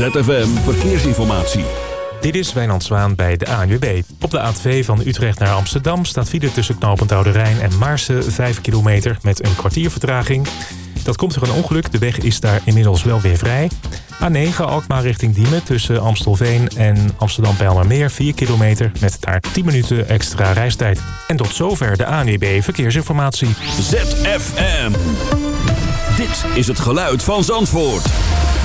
ZFM Verkeersinformatie. Dit is Wijnand Zwaan bij de ANWB. Op de A2 van Utrecht naar Amsterdam staat file tussen knooppunt Oude Rijn en Maarsen 5 kilometer met een kwartier vertraging. Dat komt door een ongeluk, de weg is daar inmiddels wel weer vrij. A9 Alkmaar richting Diemen tussen Amstelveen en Amsterdam-Bijlmermeer 4 kilometer met daar 10 minuten extra reistijd. En tot zover de ANWB Verkeersinformatie. ZFM. Dit is het geluid van Zandvoort.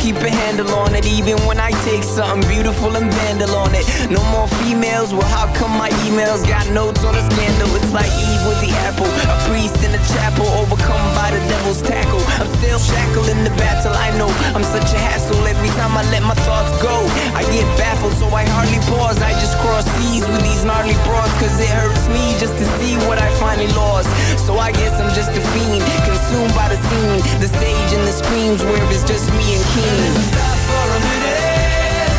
Keep a handle on it. Even when I take something beautiful and vandal on it. No more females. Well, how come my emails got notes on a scandal? It's like Eve with the apple. A priest in a chapel, overcome by the devil's tackle. I'm still shackled in the battle. I know I'm such a hassle. Every time I let my thoughts go, I get baffled, so I hardly pause. I cross seas with these gnarly broads, cause it hurts me just to see what I finally lost. So I guess I'm just a fiend, consumed by the scene, the stage and the screams where it's just me and King. Stop for a minute.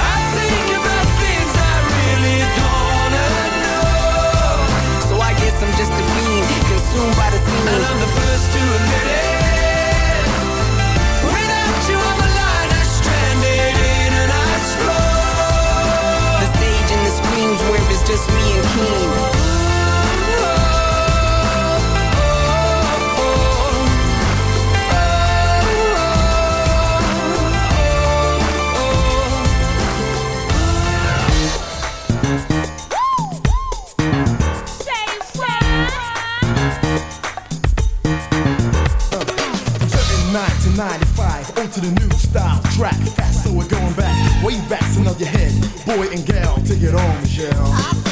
I think about things I really don't wanna know. So I guess I'm just a fiend, consumed by the scene. And I'm the first to admit it. Just me and King. to 95, on to the new style track. Fast, so we're going back, way back, so nod your head. Boy and gal, take it on, Michelle.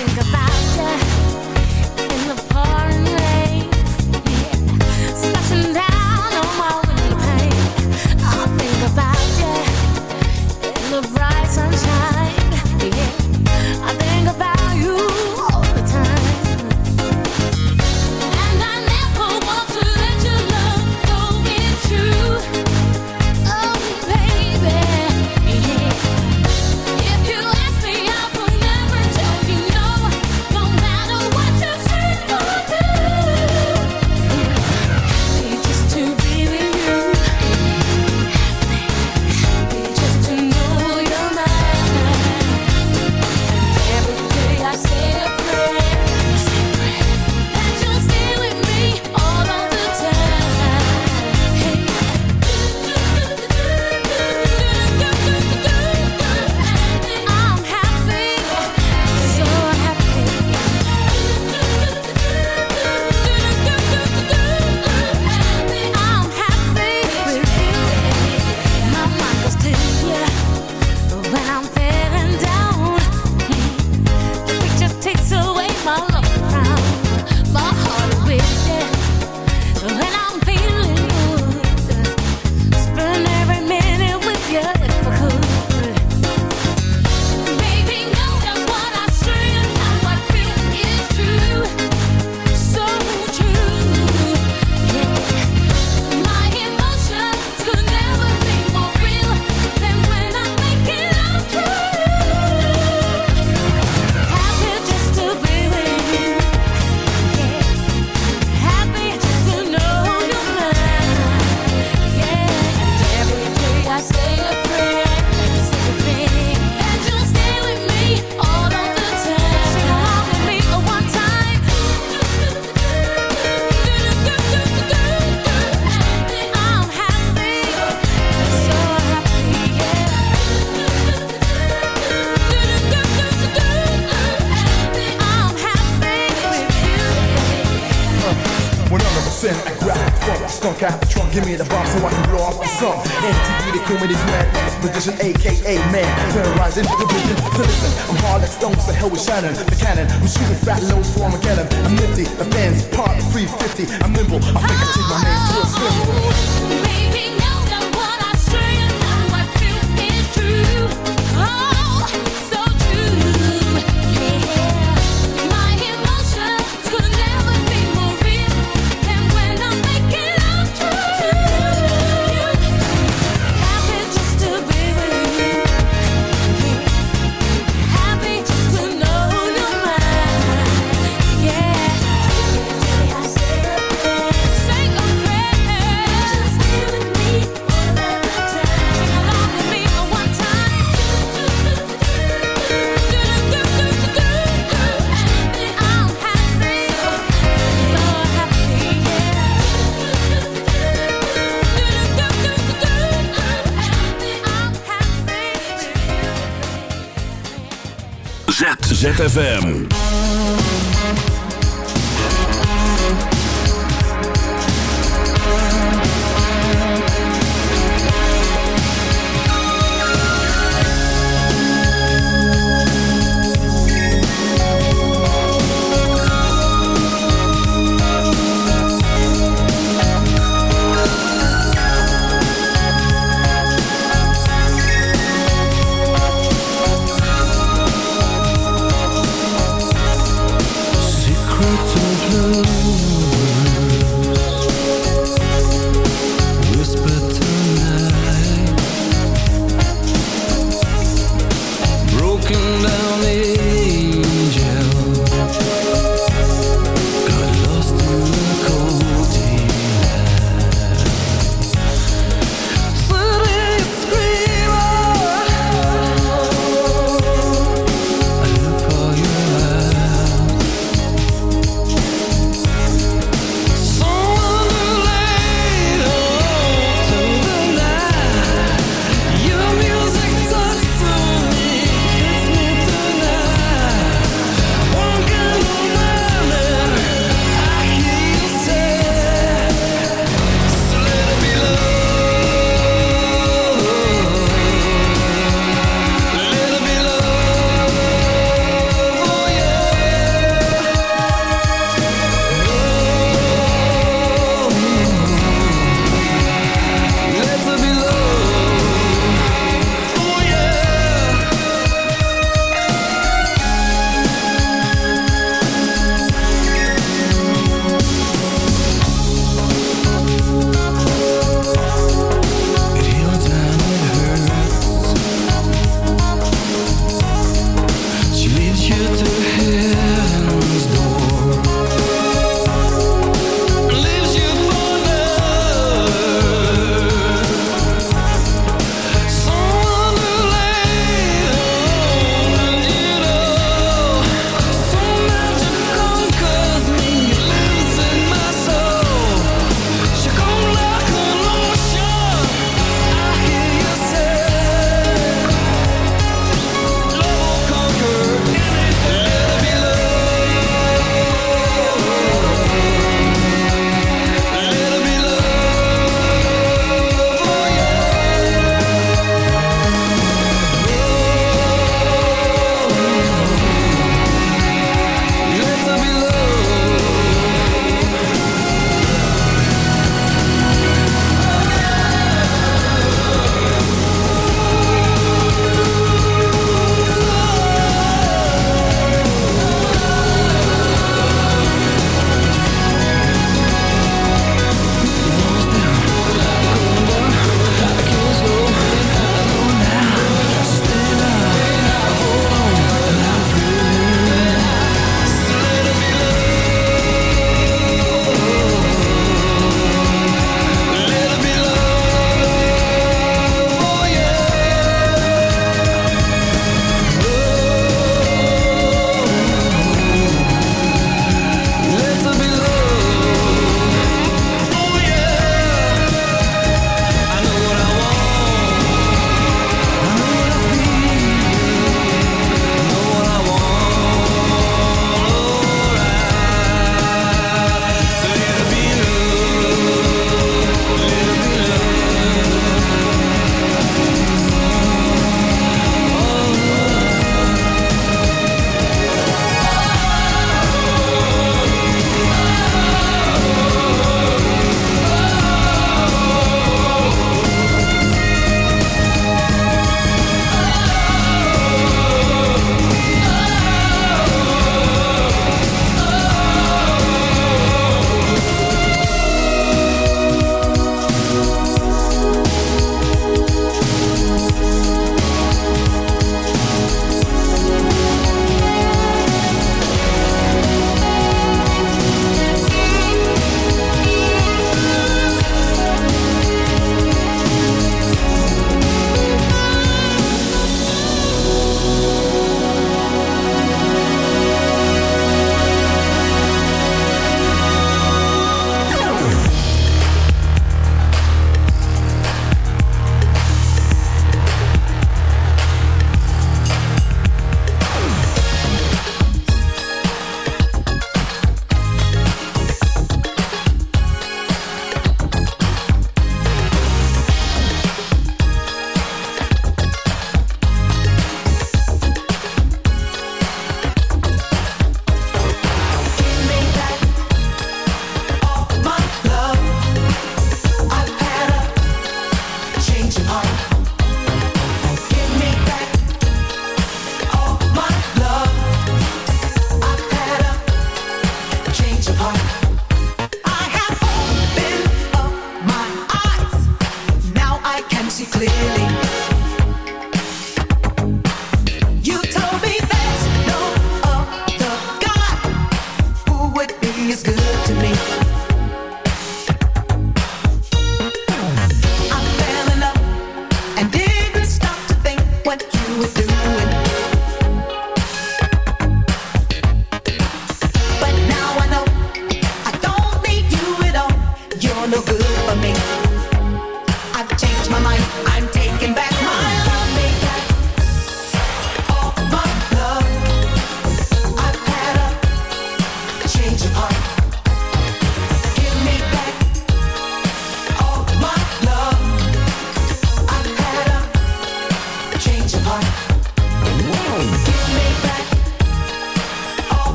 ZFM.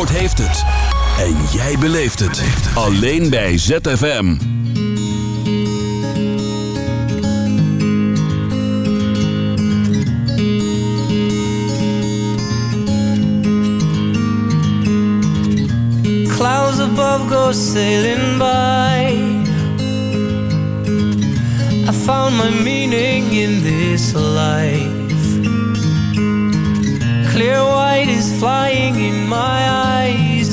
Zandvoort heeft het. En jij beleeft het. Alleen bij ZFM. Clouds above go sailing by. I found my meaning in this life. Clear white is flying in my eyes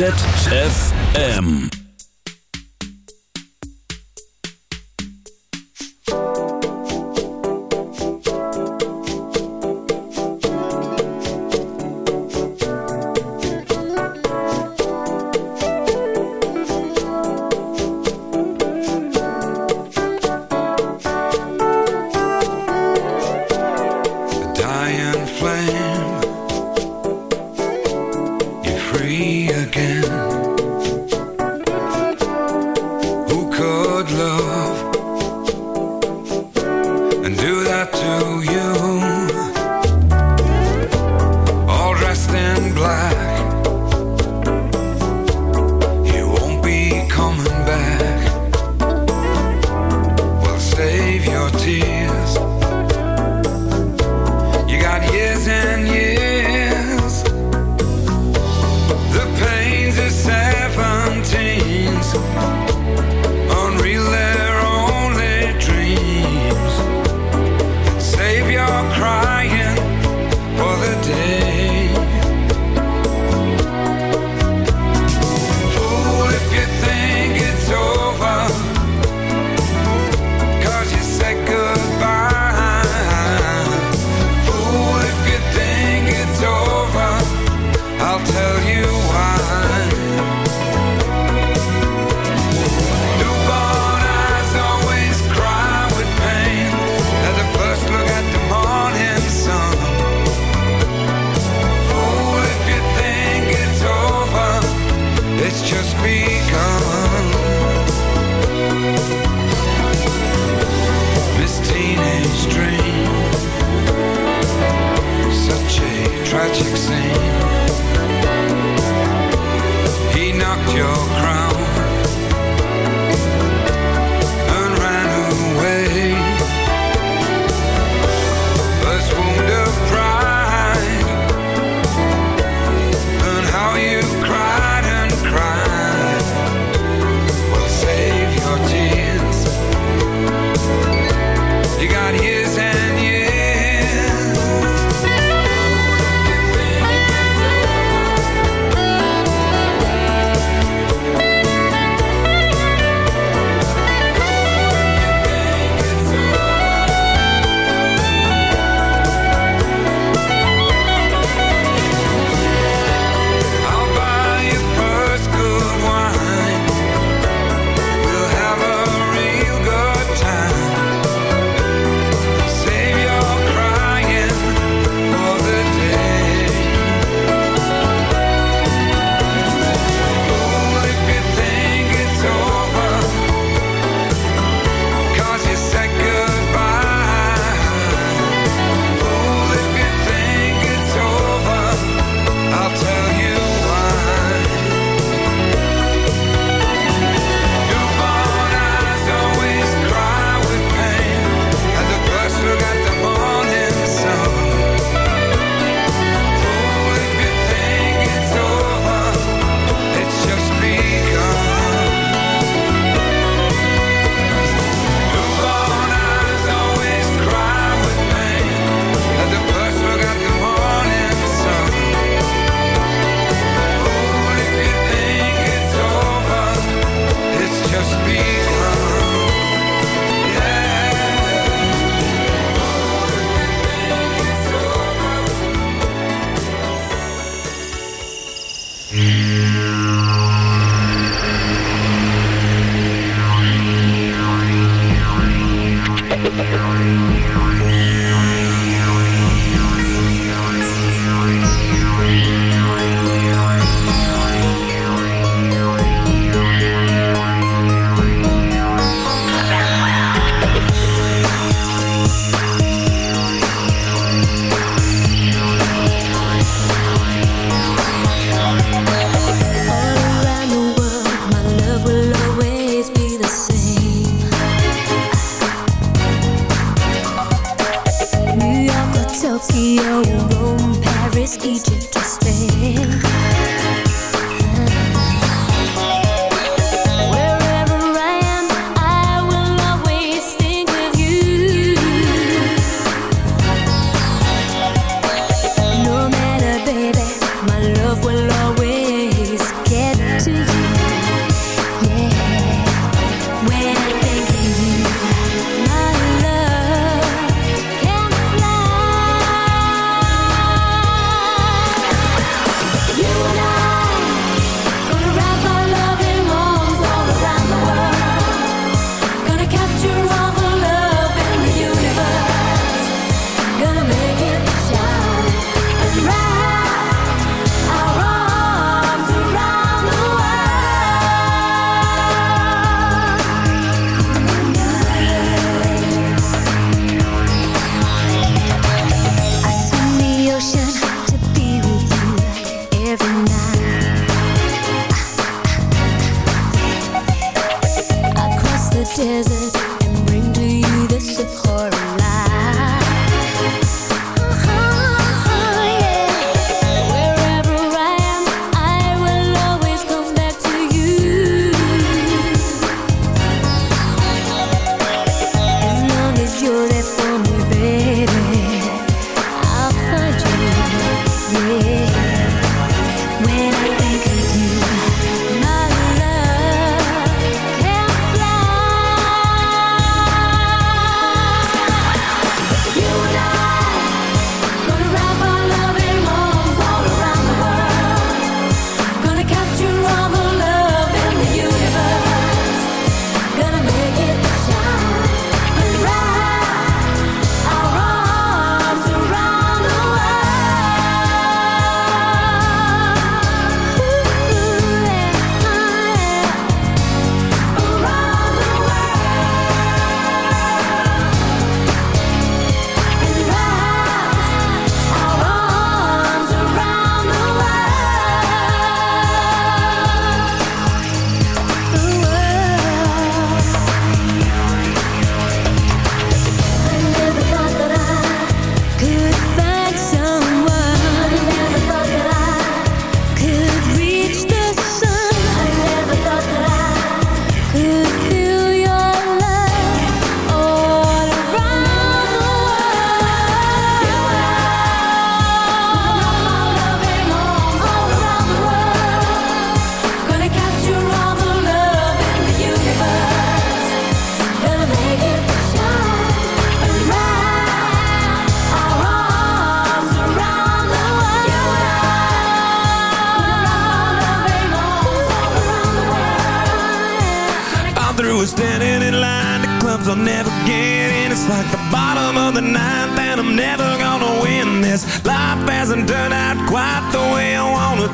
ZFM.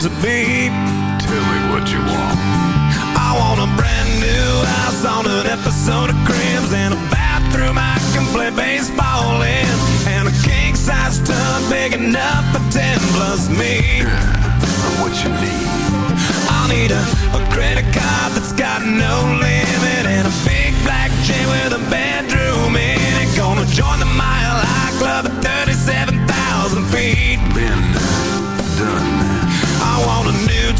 To be. Tell me what you want. I want a brand new house on an episode of Cribs and a bathroom I can play baseball in, and a king size tub big enough for ten plus me. So what you need? I'll need a, a credit card that's got no limit and a big black chain with a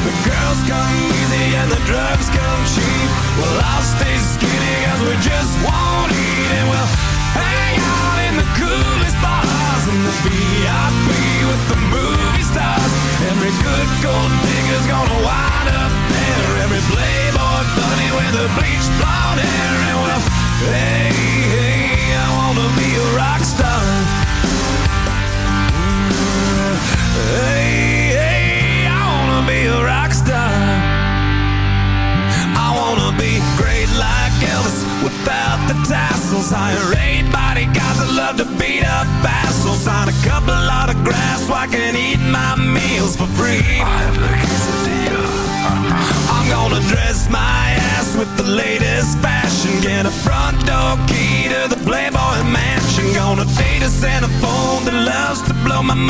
The girls come easy and the drugs come cheap. Well, I'll stay skinny cause we just won't eat and we'll hang out in the coolest bars and the VIP with the movie stars. Every good gold digger's gonna wind up there. Every playboy bunny with a bleached blonde hair. And well, hey, hey,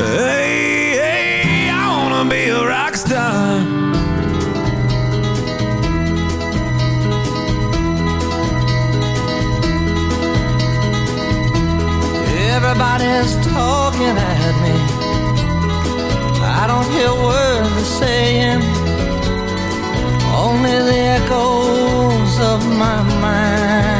Hey, hey, I wanna be a rock star. Everybody's talking at me. I don't hear words they're saying, only the echoes of my mind.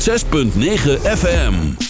6.9 FM.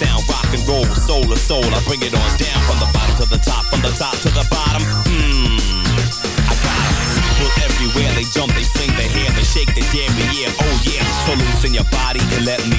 sound, rock and roll, soul to soul. I bring it on down from the bottom to the top, from the top to the bottom. Mmm. I got 'em. People everywhere, they jump, they sing, they hair, they shake, they damn me, yeah, oh yeah. So loosen your body and let me